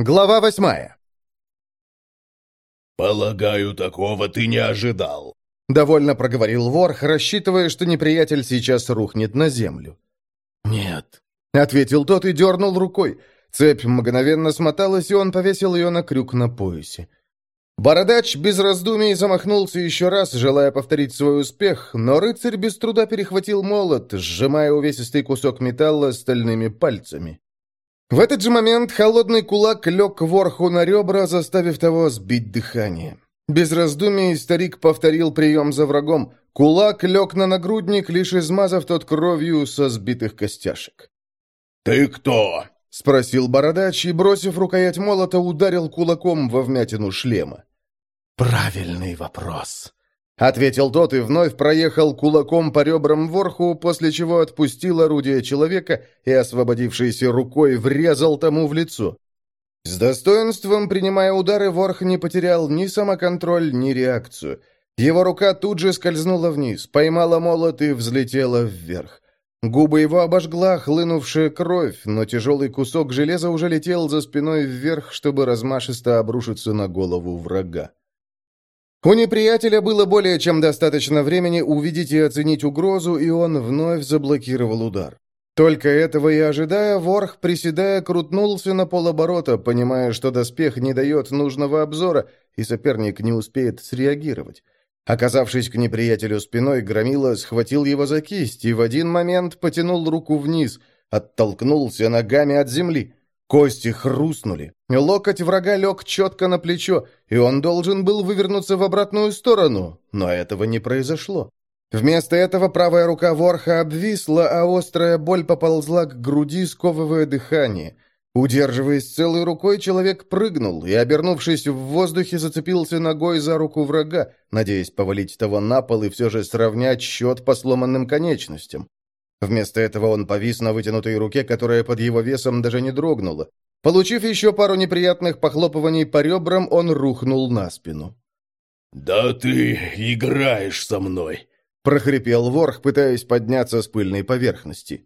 Глава восьмая. «Полагаю, такого ты не ожидал», — довольно проговорил Ворх, рассчитывая, что неприятель сейчас рухнет на землю. «Нет», — ответил тот и дернул рукой. Цепь мгновенно смоталась, и он повесил ее на крюк на поясе. Бородач без раздумий замахнулся еще раз, желая повторить свой успех, но рыцарь без труда перехватил молот, сжимая увесистый кусок металла стальными пальцами. В этот же момент холодный кулак лег ворху на ребра, заставив того сбить дыхание. Без раздумий старик повторил прием за врагом. Кулак лег на нагрудник, лишь измазав тот кровью со сбитых костяшек. «Ты кто?» — спросил бородач и, бросив рукоять молота, ударил кулаком во вмятину шлема. «Правильный вопрос», Ответил тот и вновь проехал кулаком по ребрам ворху, после чего отпустил орудие человека и, освободившейся рукой, врезал тому в лицо. С достоинством, принимая удары, ворх не потерял ни самоконтроль, ни реакцию. Его рука тут же скользнула вниз, поймала молот и взлетела вверх. Губы его обожгла хлынувшая кровь, но тяжелый кусок железа уже летел за спиной вверх, чтобы размашисто обрушиться на голову врага. У неприятеля было более чем достаточно времени увидеть и оценить угрозу, и он вновь заблокировал удар. Только этого и ожидая, ворх, приседая, крутнулся на полоборота, понимая, что доспех не дает нужного обзора, и соперник не успеет среагировать. Оказавшись к неприятелю спиной, Громила схватил его за кисть и в один момент потянул руку вниз, оттолкнулся ногами от земли. Кости хрустнули. Локоть врага лег четко на плечо, и он должен был вывернуться в обратную сторону, но этого не произошло. Вместо этого правая рука ворха обвисла, а острая боль поползла к груди, сковывая дыхание. Удерживаясь целой рукой, человек прыгнул и, обернувшись в воздухе, зацепился ногой за руку врага, надеясь повалить того на пол и все же сравнять счет по сломанным конечностям. Вместо этого он повис на вытянутой руке, которая под его весом даже не дрогнула. Получив еще пару неприятных похлопываний по ребрам, он рухнул на спину. «Да ты играешь со мной!» — прохрипел ворх, пытаясь подняться с пыльной поверхности.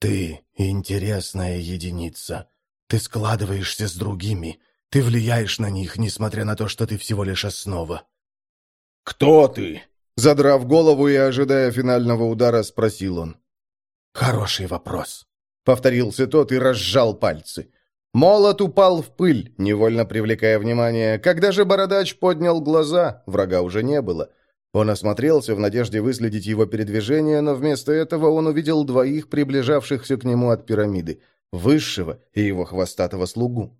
«Ты интересная единица. Ты складываешься с другими. Ты влияешь на них, несмотря на то, что ты всего лишь основа». «Кто ты?» Задрав голову и ожидая финального удара, спросил он. «Хороший вопрос», — повторился тот и разжал пальцы. Молот упал в пыль, невольно привлекая внимание. Когда же бородач поднял глаза, врага уже не было. Он осмотрелся в надежде выследить его передвижение, но вместо этого он увидел двоих приближавшихся к нему от пирамиды, высшего и его хвостатого слугу.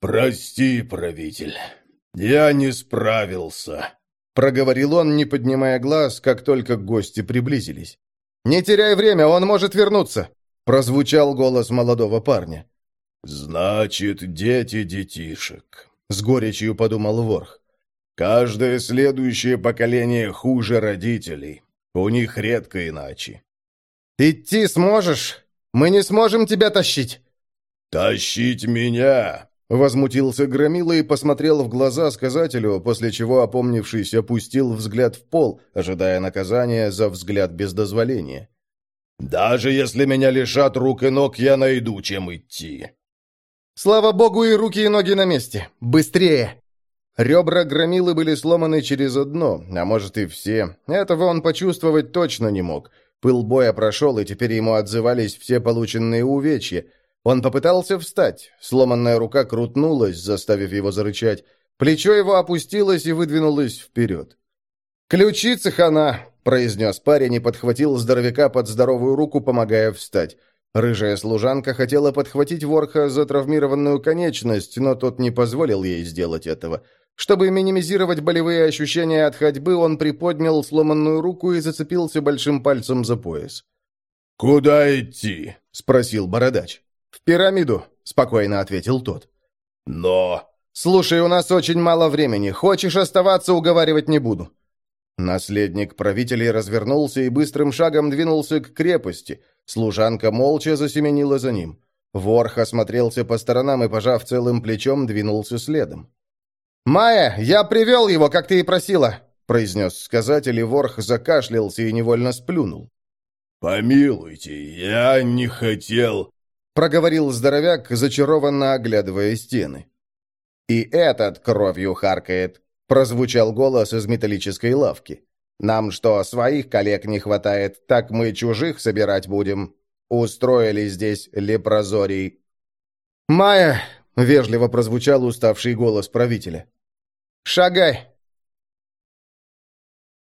«Прости, правитель, я не справился», — проговорил он, не поднимая глаз, как только гости приблизились. «Не теряй время, он может вернуться!» — прозвучал голос молодого парня. «Значит, дети детишек», — с горечью подумал Ворх. «Каждое следующее поколение хуже родителей. У них редко иначе». «Идти сможешь? Мы не сможем тебя тащить!» «Тащить меня!» Возмутился Громила и посмотрел в глаза сказателю, после чего, опомнившись, опустил взгляд в пол, ожидая наказания за взгляд без дозволения. «Даже если меня лишат рук и ног, я найду, чем идти». «Слава богу, и руки, и ноги на месте! Быстрее!» Ребра Громилы были сломаны через одно, а может и все. Этого он почувствовать точно не мог. Пыл боя прошел, и теперь ему отзывались все полученные увечья – он попытался встать. Сломанная рука крутнулась, заставив его зарычать. Плечо его опустилось и выдвинулось вперед. «Ключица хана!» — произнес парень и подхватил здоровяка под здоровую руку, помогая встать. Рыжая служанка хотела подхватить ворха за травмированную конечность, но тот не позволил ей сделать этого. Чтобы минимизировать болевые ощущения от ходьбы, он приподнял сломанную руку и зацепился большим пальцем за пояс. «Куда идти?» — спросил бородач. «В пирамиду», — спокойно ответил тот. «Но...» «Слушай, у нас очень мало времени. Хочешь оставаться, уговаривать не буду». Наследник правителей развернулся и быстрым шагом двинулся к крепости. Служанка молча засеменила за ним. Ворх осмотрелся по сторонам и, пожав целым плечом, двинулся следом. «Майя, я привел его, как ты и просила», — произнес сказатель, и Ворх закашлялся и невольно сплюнул. «Помилуйте, я не хотел...» — проговорил здоровяк, зачарованно оглядывая стены. «И этот кровью харкает», — прозвучал голос из металлической лавки. «Нам что, своих коллег не хватает, так мы чужих собирать будем. Устроили здесь лепрозорий». «Майя!» — вежливо прозвучал уставший голос правителя. «Шагай!